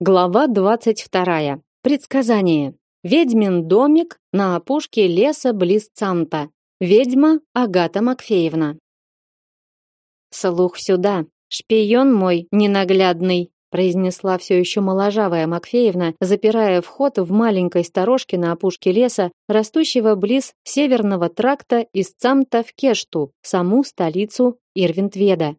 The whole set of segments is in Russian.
Глава 22. Предсказание. Ведьмин домик на опушке леса близ Цамта. Ведьма Агата Макфеевна. Слух сюда, шпион мой ненаглядный, произнесла все еще моложавая Макфеевна, запирая вход в маленькой сторожке на опушке леса, растущего близ северного тракта из Цамта в Кешту, саму столицу Ирвинтведа.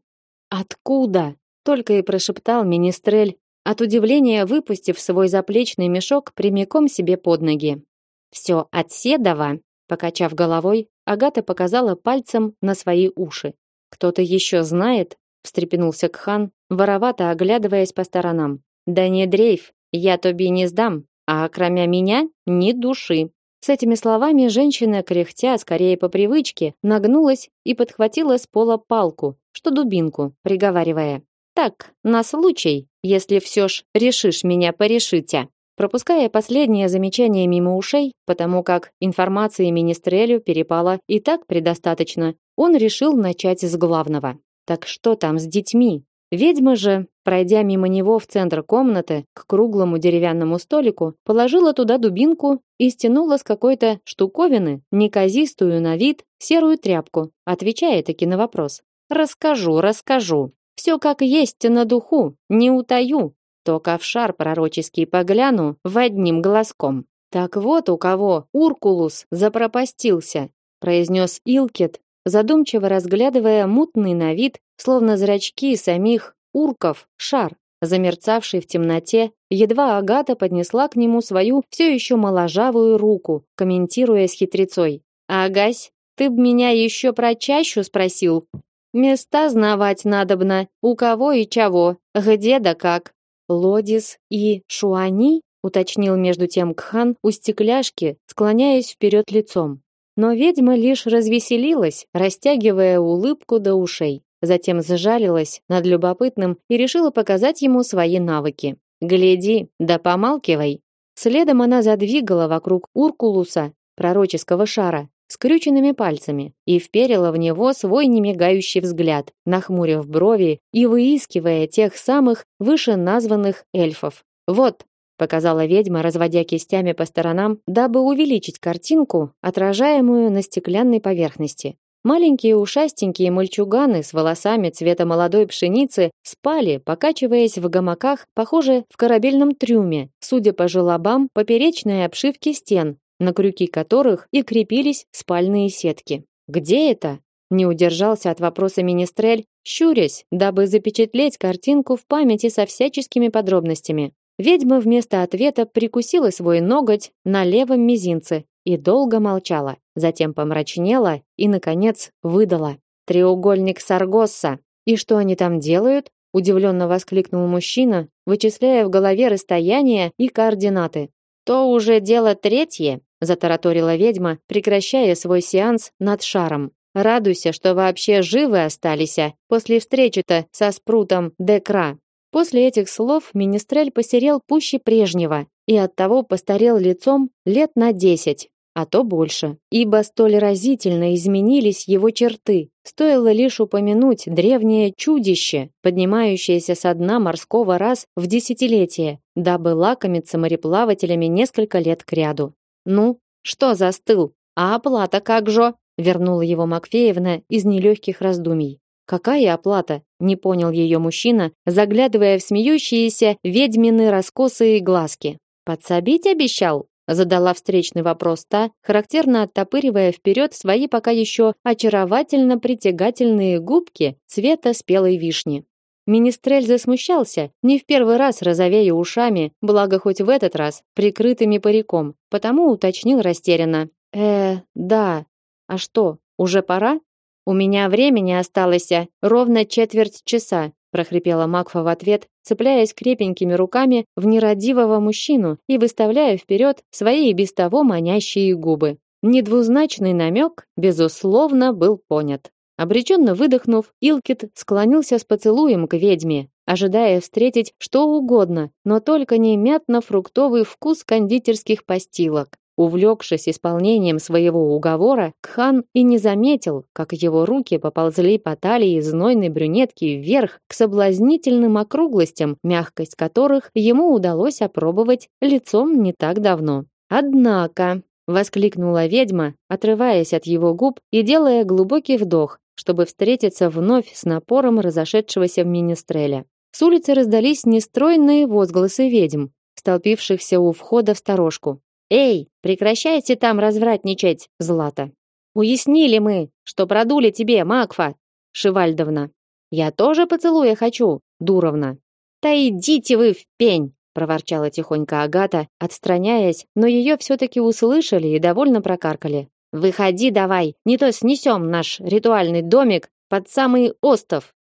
Откуда? только и прошептал министрель, от удивления выпустив свой заплечный мешок прямиком себе под ноги. Все от Седова, покачав головой, Агата показала пальцем на свои уши. Кто-то еще знает? встрепенулся Кхан, воровато оглядываясь по сторонам. Да не дрейф, я тоби не сдам, а кроме меня ни души. С этими словами женщина, кряхтя, скорее по привычке, нагнулась и подхватила с пола палку, что дубинку, приговаривая: "Так, на случай, если все ж решишь меня порешить, а. Пропуская последнее замечание мимо ушей, потому как информации министрелю перепало и так предостаточно, он решил начать с главного. Так что там с детьми? Ведьма же, пройдя мимо него в центр комнаты, к круглому деревянному столику, положила туда дубинку и стянула с какой-то штуковины неказистую на вид серую тряпку, отвечая таки на вопрос. «Расскажу, расскажу. Все как есть на духу, не утаю, только в шар пророческий погляну в одним глазком. Так вот у кого Уркулус запропастился, произнес Илкет, задумчиво разглядывая мутный на вид, словно зрачки самих урков, шар, замерцавший в темноте, едва Агата поднесла к нему свою все еще моложавую руку, комментируя с хитрецой. «Агась, ты б меня еще про чащу спросил, Места знавать надобно, у кого и чего, где да как. Лодис и Шуани, уточнил между тем Кхан у стекляшки, склоняясь вперед лицом. Но ведьма лишь развеселилась, растягивая улыбку до ушей. Затем зажалилась над любопытным и решила показать ему свои навыки. Гляди, да помалкивай. Следом она задвигала вокруг Уркулуса, пророческого шара, скрюченными пальцами и вперила в него свой немигающий взгляд, нахмурив брови и выискивая тех самых вышеназванных эльфов. Вот, показала ведьма, разводя кистями по сторонам, дабы увеличить картинку, отражаемую на стеклянной поверхности. Маленькие ушастенькие мальчуганы с волосами цвета молодой пшеницы спали, покачиваясь в гамаках, похоже, в корабельном трюме, судя по желобам поперечной обшивки стен, на крюки которых и крепились спальные сетки. Где это? Не удержался от вопроса министрель, щурясь, дабы запечатлеть картинку в памяти со всяческими подробностями. Ведьма вместо ответа прикусила свой ноготь на левом мизинце и долго молчала, затем помрачнела и наконец выдала: "Треугольник Саргосса. И что они там делают?" удивленно воскликнул мужчина, вычисляя в голове расстояние и координаты. То уже дело третье, затараторила ведьма, прекращая свой сеанс над шаром. Радуйся, что вообще живы остались а, после встречи-то со спрутом Декра. После этих слов министрель посерел пуще прежнего и оттого постарел лицом лет на десять, а то больше, ибо столь разительно изменились его черты. Стоило лишь упомянуть древнее чудище, поднимающееся со дна морского раз в десятилетие, дабы лакомиться мореплавателями несколько лет кряду. Ну, что застыл? А оплата как же? Вернула его Макфеевна из нелегких раздумий. Какая оплата? Не понял ее мужчина, заглядывая в смеющиеся ведьмины раскосые глазки. Подсобить обещал? Задала встречный вопрос та, характерно оттопыривая вперед свои пока еще очаровательно притягательные губки цвета спелой вишни. Министрель засмущался, не в первый раз розовея ушами, благо хоть в этот раз прикрытыми париком, потому уточнил растерянно. «Э, да. А что, уже пора? У меня времени осталось ровно четверть часа», прохрипела Макфа в ответ, цепляясь крепенькими руками в нерадивого мужчину и выставляя вперед свои и без того манящие губы. Недвузначный намек, безусловно, был понят. Обреченно выдохнув, Илкит склонился с поцелуем к ведьме, ожидая встретить что угодно, но только не мятно-фруктовый вкус кондитерских постилок. Увлекшись исполнением своего уговора, Кхан и не заметил, как его руки поползли по талии знойной брюнетки вверх к соблазнительным округлостям, мягкость которых ему удалось опробовать лицом не так давно. Однако, воскликнула ведьма, отрываясь от его губ и делая глубокий вдох, чтобы встретиться вновь с напором разошедшегося в министреля. С улицы раздались нестройные возгласы ведьм, столпившихся у входа в сторожку. Эй, прекращайте там развратничать, Злата. Уяснили мы, что продули тебе, Макфа, Шивальдовна. Я тоже поцелуя хочу, Дуровна. Да идите вы в пень, проворчала тихонько Агата, отстраняясь, но ее все-таки услышали и довольно прокаркали. Выходи давай, не то снесем наш ритуальный домик под самый остов.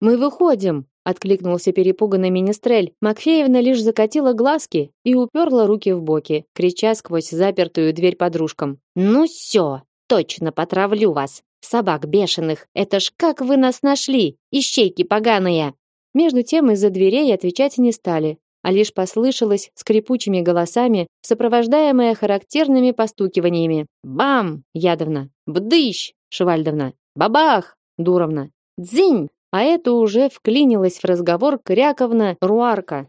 Мы выходим, откликнулся перепуганный министрель. Макфеевна лишь закатила глазки и уперла руки в боки, крича сквозь запертую дверь подружкам: "Ну все, точно потравлю вас, собак бешеных. Это ж как вы нас нашли, ищейки поганые!" Между тем из-за дверей отвечать не стали, а лишь послышалось скрипучими голосами, сопровождаемое характерными постукиваниями. Бам! Ядовна. Бдыщ! Швальдовна. Бабах! Дуровна. Дзинь! А это уже вклинилась в разговор Кряковна Руарка,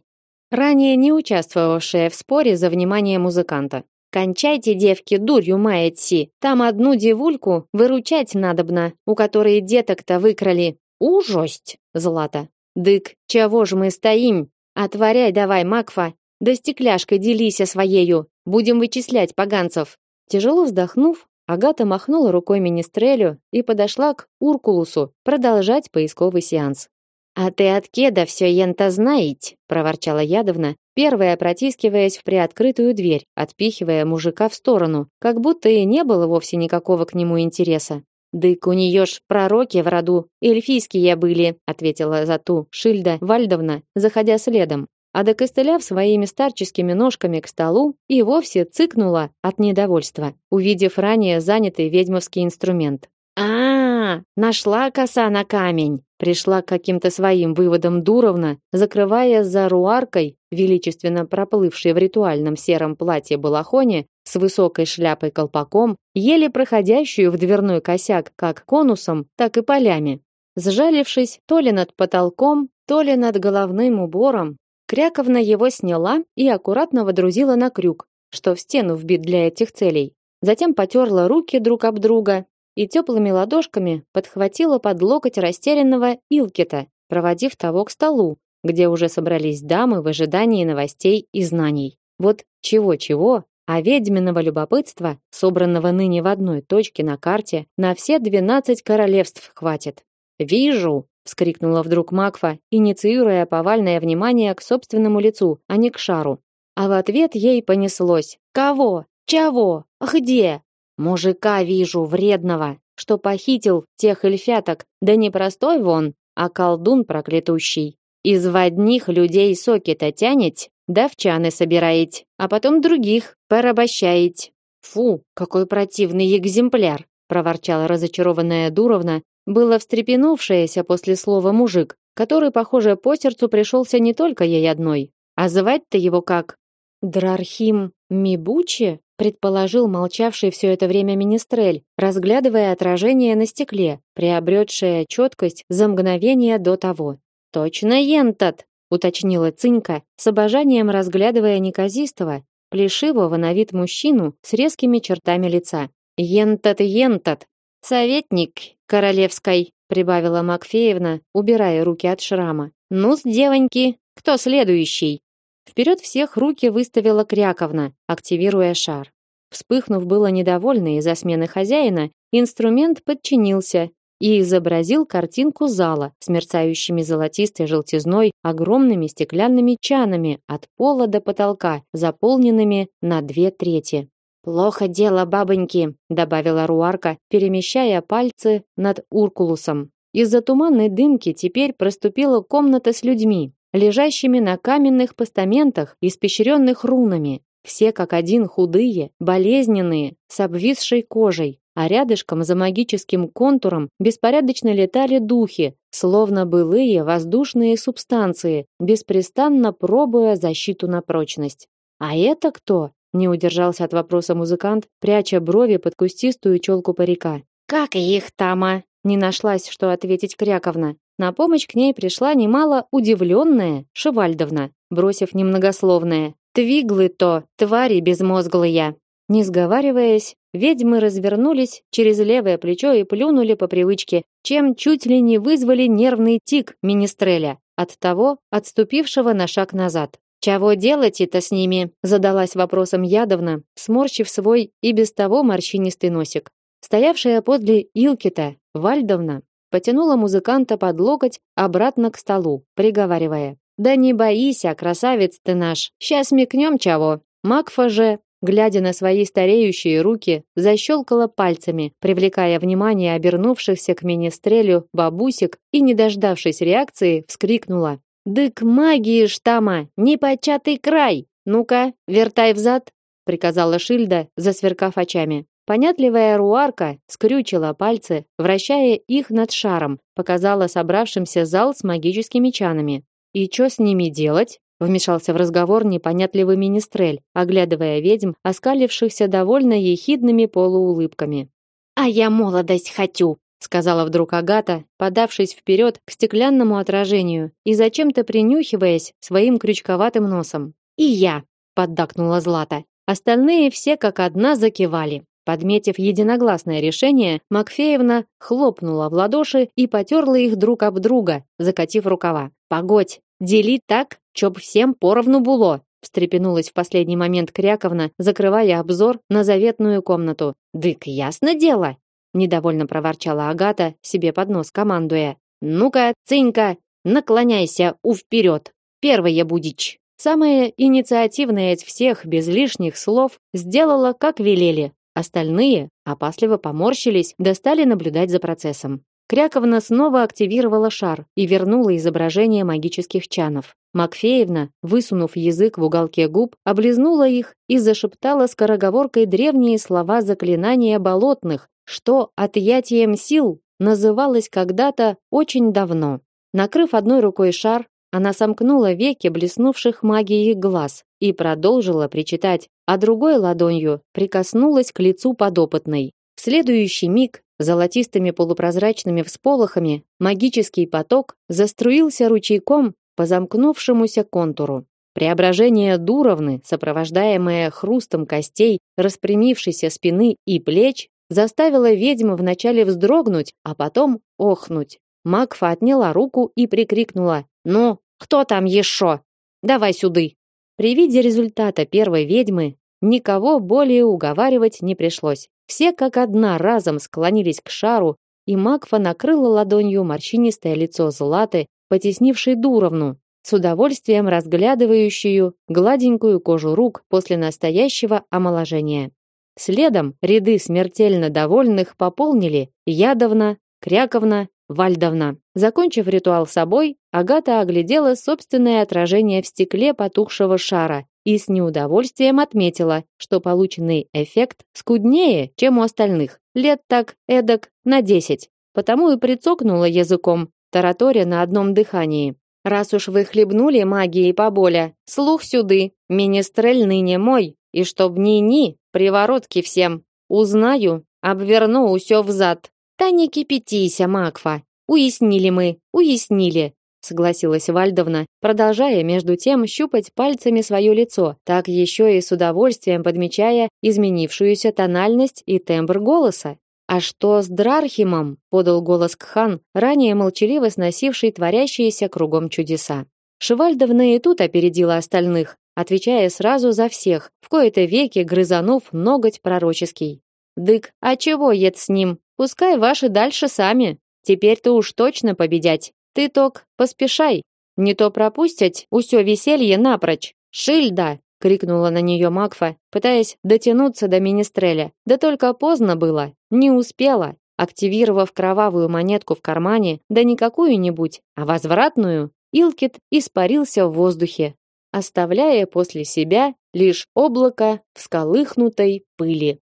ранее не участвовавшая в споре за внимание музыканта. Кончайте, девки, дурью маятси. Там одну девульку выручать надобно, у которой деток-то выкрали. Ужость, Злата. Дык, чего ж мы стоим? Отворяй давай, Макфа, да стекляшкой делися своею. Будем вычислять поганцев. Тяжело вздохнув, Агата махнула рукой министрелю и подошла к Уркулусу продолжать поисковый сеанс. «А ты от кеда все ента знаете?» – проворчала Ядовна, первая протискиваясь в приоткрытую дверь, отпихивая мужика в сторону, как будто и не было вовсе никакого к нему интереса. «Дык у нее ж пророки в роду, эльфийские были», ответила за ту Шильда Вальдовна, заходя следом а докостыляв своими старческими ножками к столу, и вовсе цыкнула от недовольства, увидев ранее занятый ведьмовский инструмент. А, -а, -а нашла коса на камень. Пришла к каким-то своим выводам Дуровна, закрывая за руаркой, величественно проплывшей в ритуальном сером платье балахоне с высокой шляпой-колпаком, еле проходящую в дверной косяк как конусом, так и полями. Сжалившись то ли над потолком, то ли над головным убором, Кряковна его сняла и аккуратно водрузила на крюк, что в стену вбит для этих целей. Затем потерла руки друг об друга и теплыми ладошками подхватила под локоть растерянного Илкита, проводив того к столу, где уже собрались дамы в ожидании новостей и знаний. Вот чего-чего, а ведьминого любопытства, собранного ныне в одной точке на карте, на все двенадцать королевств хватит. «Вижу!» Вскрикнула вдруг Макфа, инициируя повальное внимание к собственному лицу, а не к шару. А в ответ ей понеслось: "Кого? Чего? Где? Мужика вижу вредного, что похитил тех эльфяток, да не простой вон, а колдун проклятущий. Из одних людей соки-то тянет, да в чаны собираете, а потом других порабощаете. Фу, какой противный экземпляр, проворчала разочарованная Дуровна, было встрепенувшаяся после слова мужик, который, похоже, по сердцу пришелся не только ей одной. А звать-то его как? Дрархим Мибучи, предположил молчавший все это время министрель, разглядывая отражение на стекле, приобретшее четкость за мгновение до того. Точно ентат, уточнила Цинька, с обожанием разглядывая неказистого, плешивого на вид мужчину с резкими чертами лица. Ентат, ентат, советник королевской, прибавила Макфеевна, убирая руки от шрама. Ну, с девоньки, кто следующий? Вперед всех руки выставила Кряковна, активируя шар. Вспыхнув было недовольный из-за смены хозяина, инструмент подчинился и изобразил картинку зала с мерцающими золотистой желтизной огромными стеклянными чанами от пола до потолка, заполненными на две трети. Плохо дело, бабоньки, добавила Руарка, перемещая пальцы над Уркулусом. Из-за туманной дымки теперь проступила комната с людьми, лежащими на каменных постаментах, испещренных рунами. Все как один худые, болезненные, с обвисшей кожей, а рядышком за магическим контуром беспорядочно летали духи, словно былые воздушные субстанции, беспрестанно пробуя защиту на прочность. А это кто? Не удержался от вопроса музыкант, пряча брови под кустистую челку парика. Как их тама? Не нашлась, что ответить Кряковна. На помощь к ней пришла немало удивленная Шевальдовна, бросив немногословное: "Твиглы то, твари безмозглые". Не сговариваясь, ведьмы развернулись через левое плечо и плюнули по привычке, чем чуть ли не вызвали нервный тик министреля, от того, отступившего на шаг назад. «Чего делать это с ними?» задалась вопросом ядовно, сморщив свой и без того морщинистый носик. Стоявшая подле Илкита, Вальдовна, потянула музыканта под локоть обратно к столу, приговаривая. «Да не боися, красавец ты наш, сейчас мекнем чего». Макфа же, глядя на свои стареющие руки, защелкала пальцами, привлекая внимание обернувшихся к министрелю бабусек и, не дождавшись реакции, вскрикнула. «Дык магии штама, непочатый край! Ну-ка, вертай взад!» приказала Шильда, засверкав очами. Понятливая руарка скрючила пальцы, вращая их над шаром, показала собравшимся зал с магическими чанами. «И что с ними делать?» Вмешался в разговор непонятливый министрель, оглядывая ведьм, оскалившихся довольно ехидными полуулыбками. «А я молодость хочу!» Сказала вдруг Агата, подавшись вперед к стеклянному отражению и зачем-то принюхиваясь своим крючковатым носом. «И я!» поддакнула Злата. Остальные все как одна закивали. Подметив единогласное решение, Макфеевна хлопнула в ладоши и потерла их друг об друга, закатив рукава. «Погодь, дели так, чтоб всем поровну было!» встрепенулась в последний момент Кряковна, закрывая обзор на заветную комнату. «Дык, ясно дело!» Недовольно проворчала Агата себе под нос, командуя: "Ну-ка, цинька, наклоняйся у вперед. Первая будич". Самая инициативная из всех без лишних слов сделала, как велели. Остальные опасливо поморщились, достали наблюдать за процессом. Кряковна снова активировала шар и вернула изображение магических чанов. Макфеевна, высунув язык в уголке губ, облизнула их и зашептала скороговоркой древние слова заклинания болотных, что отъятием сил называлось когда-то очень давно. Накрыв одной рукой шар, она сомкнула веки блеснувших магией глаз и продолжила причитать, а другой ладонью прикоснулась к лицу подопытной. В следующий миг золотистыми полупрозрачными всполохами магический поток заструился ручейком по замкнувшемуся контуру. Преображение Дуровны, сопровождаемое хрустом костей, распрямившейся спины и плеч, заставило ведьму вначале вздрогнуть, а потом охнуть. Макфа отняла руку и прикрикнула: "Ну, кто там еще? Давай сюды!" При виде результата первой ведьмы никого более уговаривать не пришлось. Все как одна разом склонились к шару, и Макфа накрыла ладонью морщинистое лицо Златы, потеснившей Дуровну, с удовольствием разглядывающую гладенькую кожу рук после настоящего омоложения. Следом ряды смертельно довольных пополнили Ядовна, Кряковна, Вальдовна. Закончив ритуал собой, Агата оглядела собственное отражение в стекле потухшего шара и с неудовольствием отметила, что полученный эффект скуднее, чем у остальных. Лет так эдак на десять. Потому и прицокнула языком, тараторя на одном дыхании. Раз уж вы хлебнули магией поболя, слух сюды, министрель ныне мой, и чтоб ни-ни, приворотки всем. Узнаю, обверну усё взад. Та не кипятися, Макфа. Уяснили мы, уяснили, согласилась Вальдовна, продолжая между тем щупать пальцами свое лицо, так ещё и с удовольствием подмечая изменившуюся тональность и тембр голоса. А что с Дрархимом? подал голос Кхан, ранее молчаливо сносивший творящиеся кругом чудеса. Шевальдовна и тут опередила остальных, отвечая сразу за всех, в кои-то веки грызанув ноготь пророческий. «Дык, а чего ед с ним? Пускай ваши дальше сами. Теперь-то уж точно победять. Ты, Ток, поспешай. Не то пропустять усё веселье напрочь. Шильда!» — крикнула на нее Макфа, пытаясь дотянуться до Министреля. Да только поздно было, не успела. Активировав кровавую монетку в кармане, да не какую-нибудь, а возвратную, Илкит испарился в воздухе, оставляя после себя лишь облако всколыхнутой пыли.